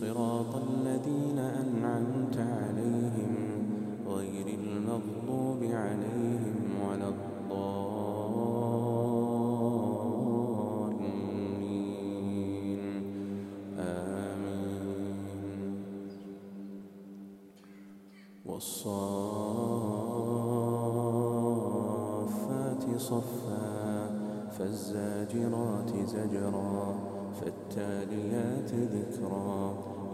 صراط الذين أنعمت عليهم غير المغضوب عليهم ولا الضالين. آمين. والصافات صفا فالزاجرات زجرا فالتاليات ذكرا.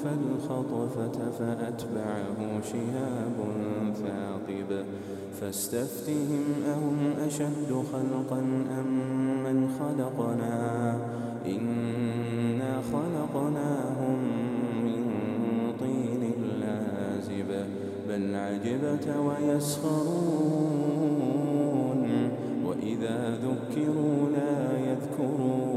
خطف الخطفة فأتبعه شهاب ثاقب فاستفتهم أهم أشد خلقا أم من خلقنا؟ إنا خلقناهم من طين لازب بل عجبت ويسخرون وإذا ذكروا لا يذكرون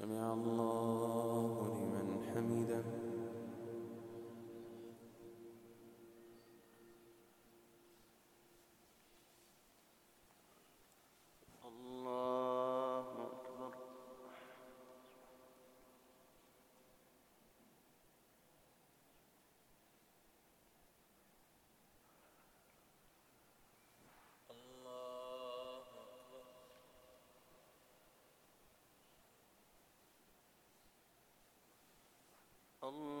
سمع الله Allah.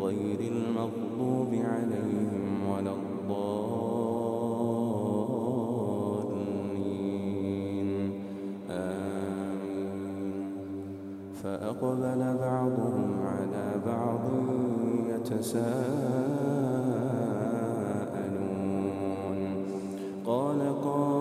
غير المغضوب عليهم ولا الضالين. آمين. فأقبل بعضهم على بعض يتساءلون. قال قائل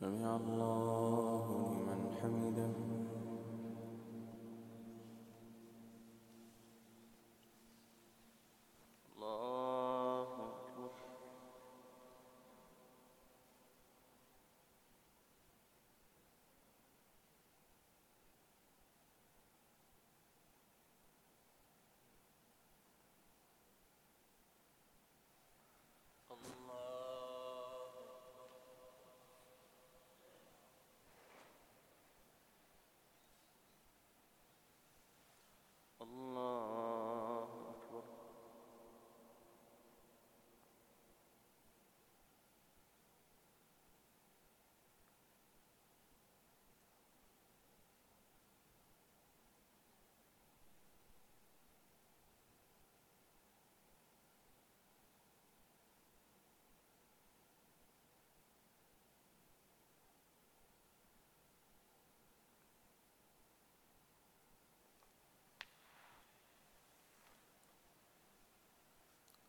سمع الله لمن حمده الله أكبر الله الله أكبر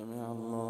سمع الله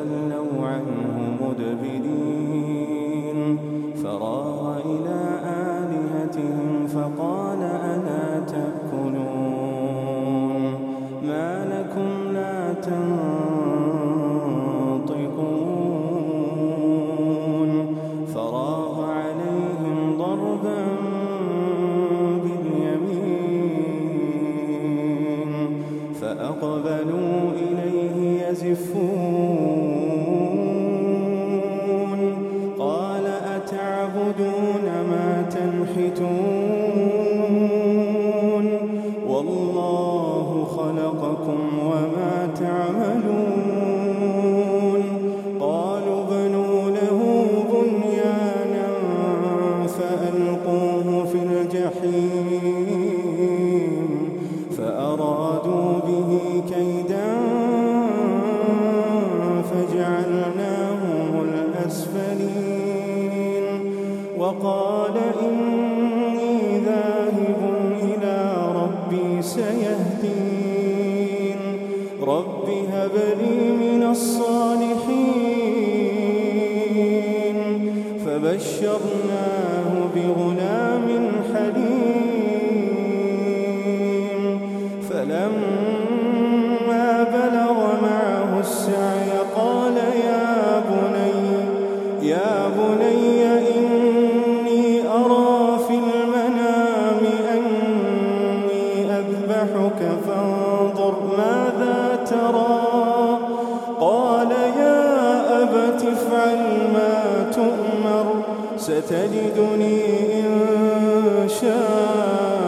وتولوا عنه مدبرين. فراغ إلى آلهتهم فقال أنا أبت افعل ما تؤمر ستجدني إن شاء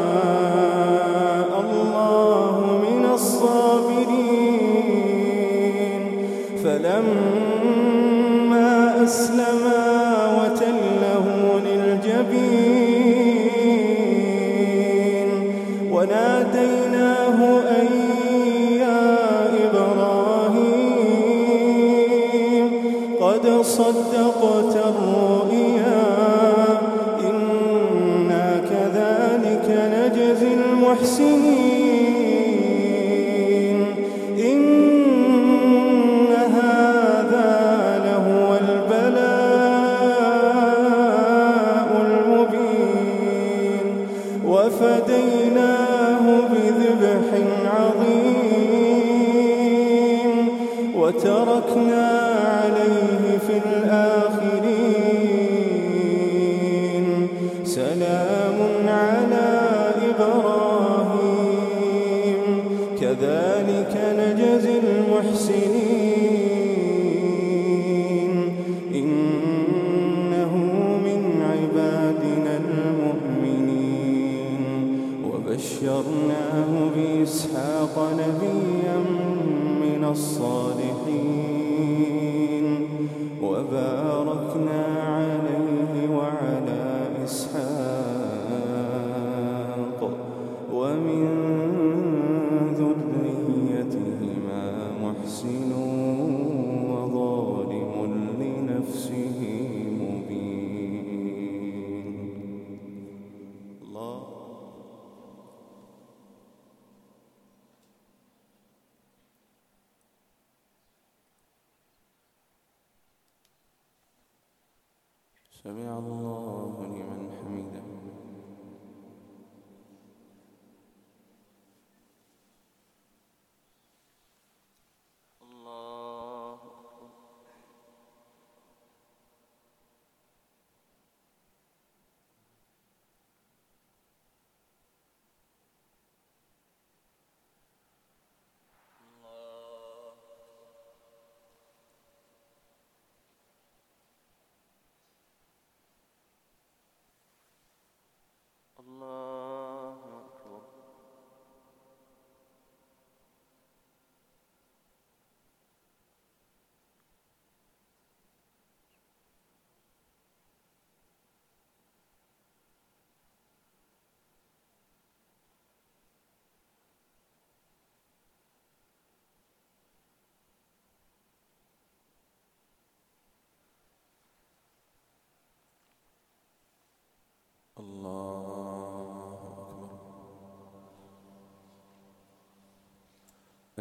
وصدق سمع الله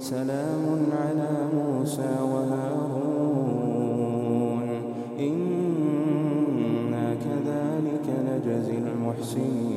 سلام على موسى وهارون. إنا كذلك نجزي المحسنين.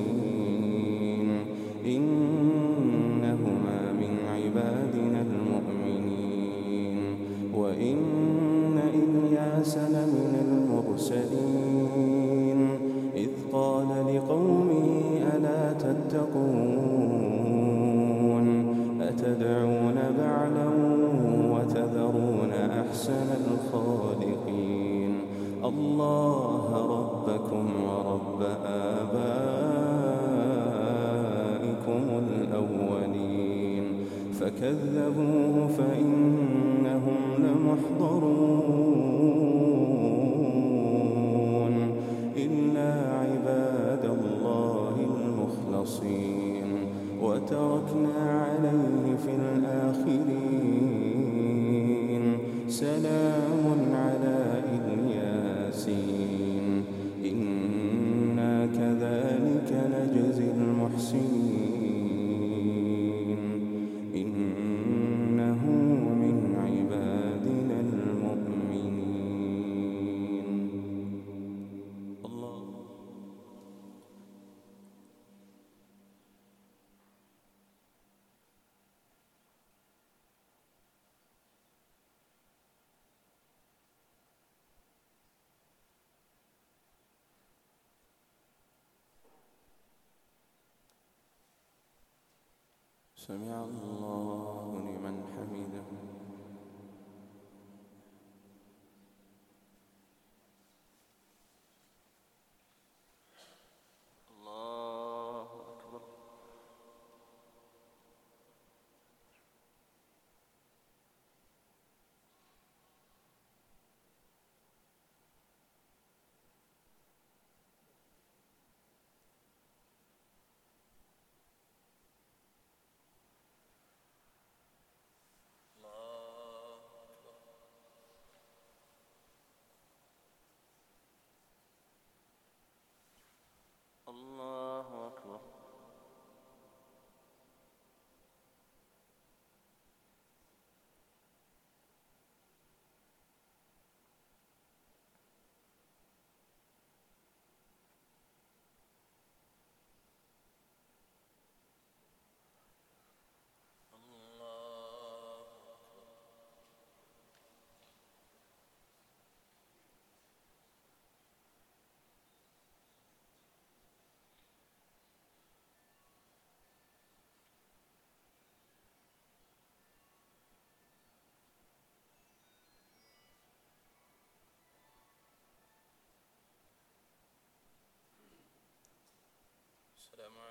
سمع الله لمن حمده. them are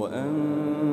سقيم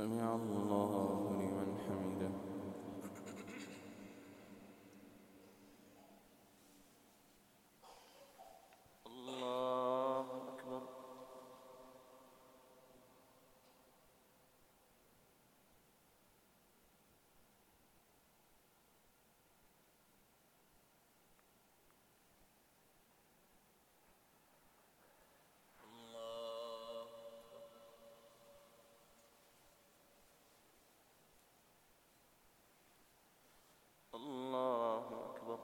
سمع الله لمن حمده الله أكبر الله الله أكبر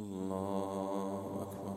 الله أكبر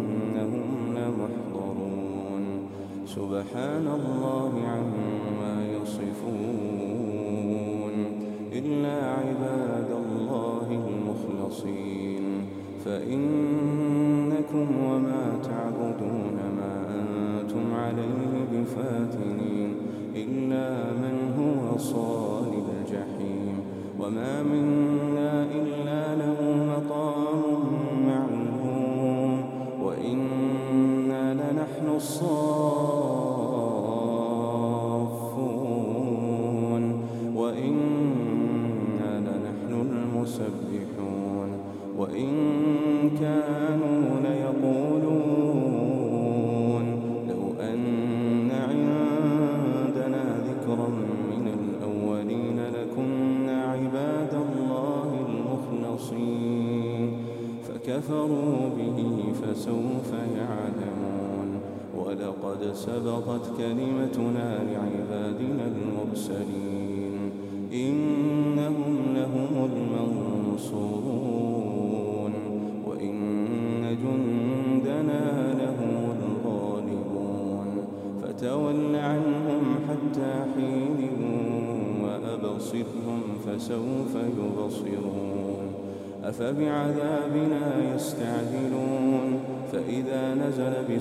سبحان الله عما يصفون إلا عباد الله المخلصين. فإنكم وما تعبدون ما أنتم عليه بفاتنين. إلا من هو صال الجحيم. وما منا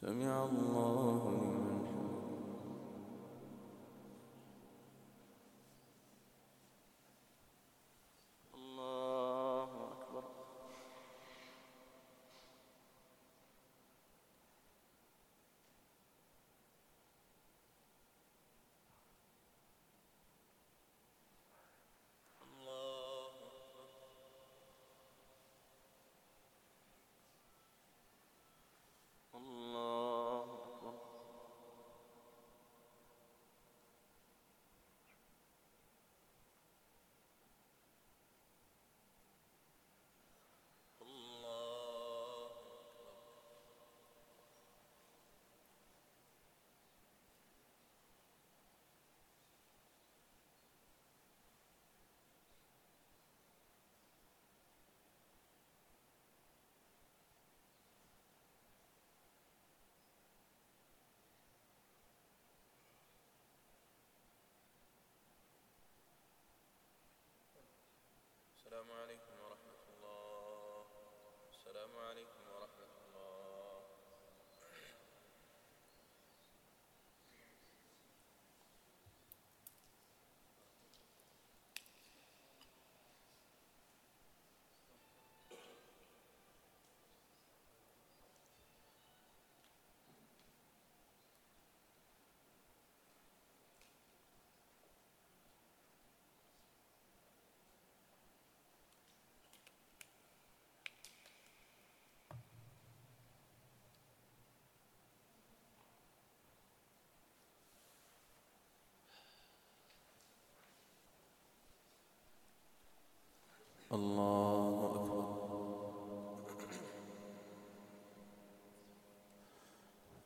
سمع الله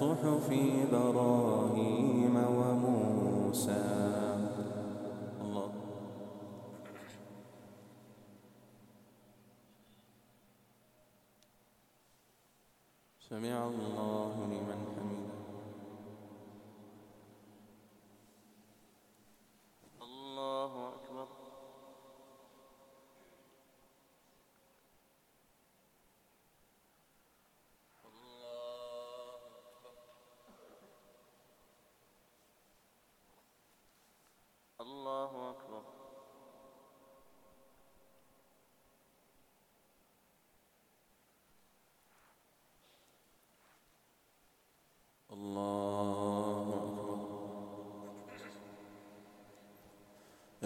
صحف إبراهيم وموسى. الله. سمع الله لمن حمده.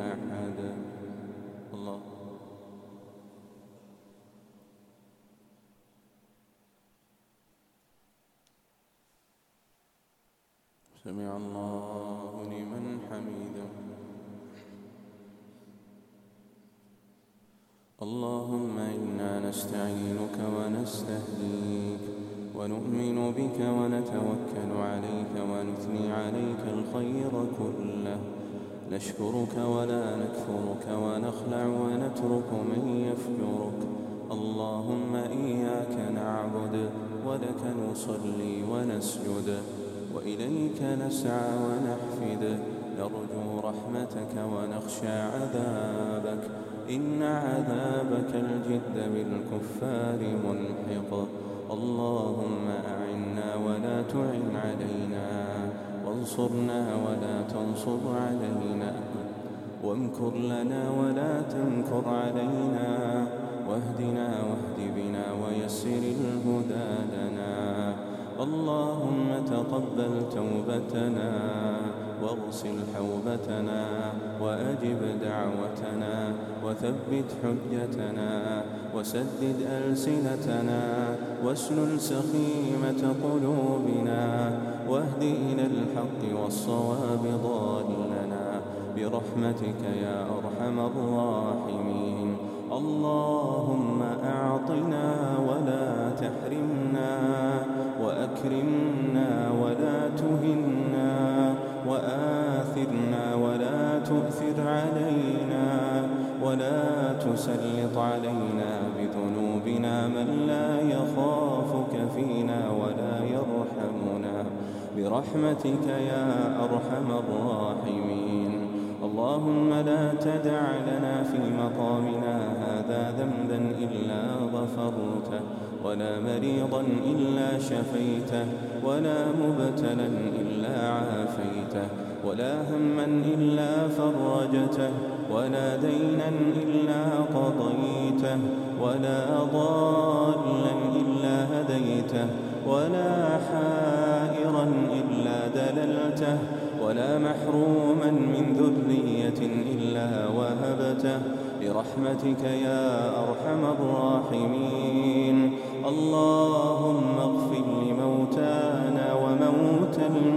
أحد. الله. سمع الله لمن حمده. اللهم إنا نستعينك ونستهديك ونؤمن بك ونتوكل عليك ونثني عليك الخير كله. نشكرك ولا نكفرك ونخلع ونترك من يفجرك. اللهم إياك نعبد ولك نصلي ونسجد وإليك نسعى ونحفد. نرجو رحمتك ونخشى عذابك. إن عذابك الجد بالكفار ملحق. اللهم أعنا ولا تعن علينا وانصرنا ولا تنصر علينا. وامكر لنا ولا تمكر علينا. واهدنا واهد بنا ويسر الهدى لنا. اللهم تقبل توبتنا. واغسل حوبتنا وأجب دعوتنا وثبت حجتنا وسدد ألسنتنا واسلل سخيمة قلوبنا واهد إلى الحق والصواب ضالنا برحمتك يا أرحم الراحمين اللهم أعطنا ولا تحرمنا وأكرمنا ولا تهنا وآثرنا ولا تؤثر علينا ولا تسلط علينا بذنوبنا من لا يخافك فينا ولا يرحمنا. برحمتك يا أرحم الراحمين. اللهم لا تدع لنا في مقامنا هذا ذنبا إلا غفرته ولا مريضا إلا شفيته. ولا مبتلا إلا عافيته ولا هما إلا فرجته ولا دينا إلا قضيته ولا ضالا إلا هديته ولا حائرا إلا دللته ولا محروما من ذرية إلا وهبته. برحمتك يا أرحم الراحمين. اللهم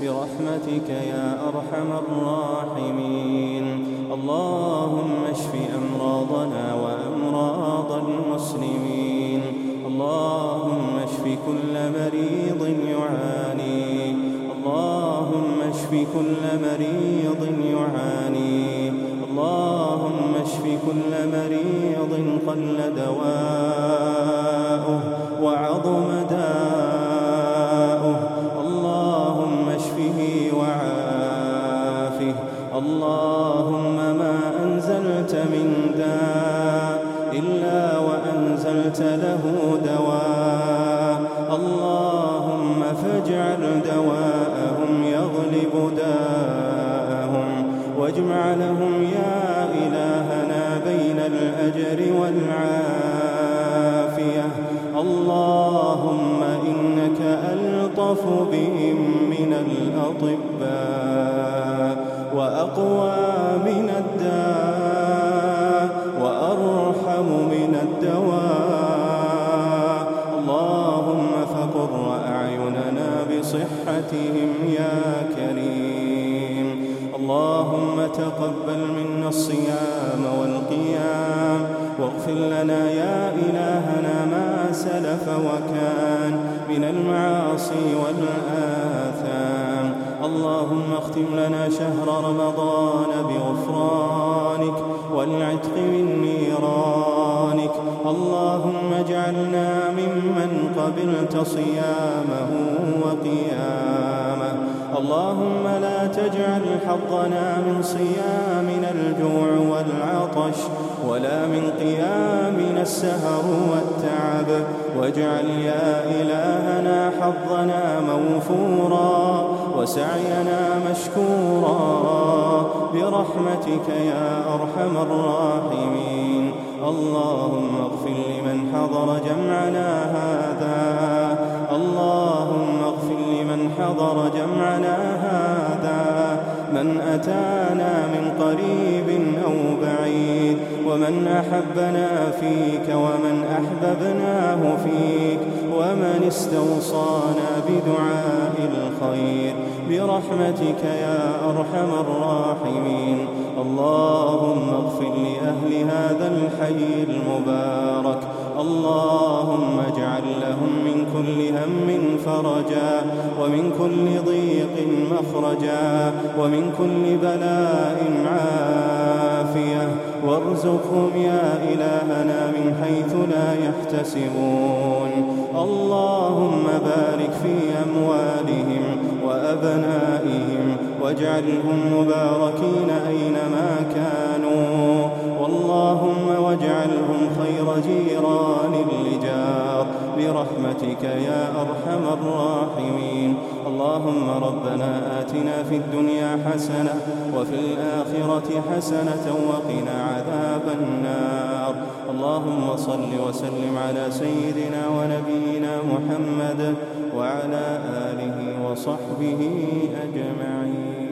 برحمتك يا أرحم الراحمين. اللهم اشف أمراضنا وأمراض المسلمين. اللهم اشف كل مريض يعاني. اللهم اشف كل مريض يعاني. اللهم اشف كل مريض قل دواؤه وعظم داؤه. اللهم ما أنزلت من داء إلا وأنزلت له دواء. اللهم فاجعل دواءهم يغلب داءهم واجمع لهم يا إلهنا بين الأجر والعافية. اللهم إنك ألطف بهم من الأطباء وأقوى من الداء وأرحم من الدواء. اللهم فقر أعيننا بصحتهم يا كريم. اللهم تقبل منا الصيام والقيام. واغفر لنا يا إلهنا ما سلف وكان من المعاصي والآثام. اللهم اختم لنا شهر رمضان بغفرانك والعتق من نيرانك. اللهم اجعلنا ممن قبلت صيامه وقيامه. اللهم لا تجعل حظنا من صيامنا الجوع والعطش ولا من قيامنا السهر والتعب. واجعل يا إلهنا حظنا موفورا. وسعينا مشكورا برحمتك يا أرحم الراحمين. اللهم اغفر لمن حضر جمعنا هذا. اللهم اغفر لمن حضر جمعنا هذا. من أتانا من قريب أو بعيد. ومن أحبنا فيك ومن أحببناه فيك ومن استوصانا بدعاء الخير برحمتك يا أرحم الراحمين اللهم اغفر لأهل هذا الحي المبارك اللهم اجعل لهم من كل هم فرجا ومن كل ضيق مخرجا ومن كل بلاء عافية وارزقهم يا إلهنا من حيث لا يحتسبون. اللهم بارك في أموالهم وأبنائهم واجعلهم مباركين أينما كانوا. واللهم واجعلهم خير جيران لجار برحمتك يا أرحم الراحمين. اللهم ربنا آتنا في الدنيا حسنة وفي الآخرة حسنة وقنا عذاب النار. اللهم صل وسلم على سيدنا ونبينا محمد وعلى آله وصحبه أجمعين.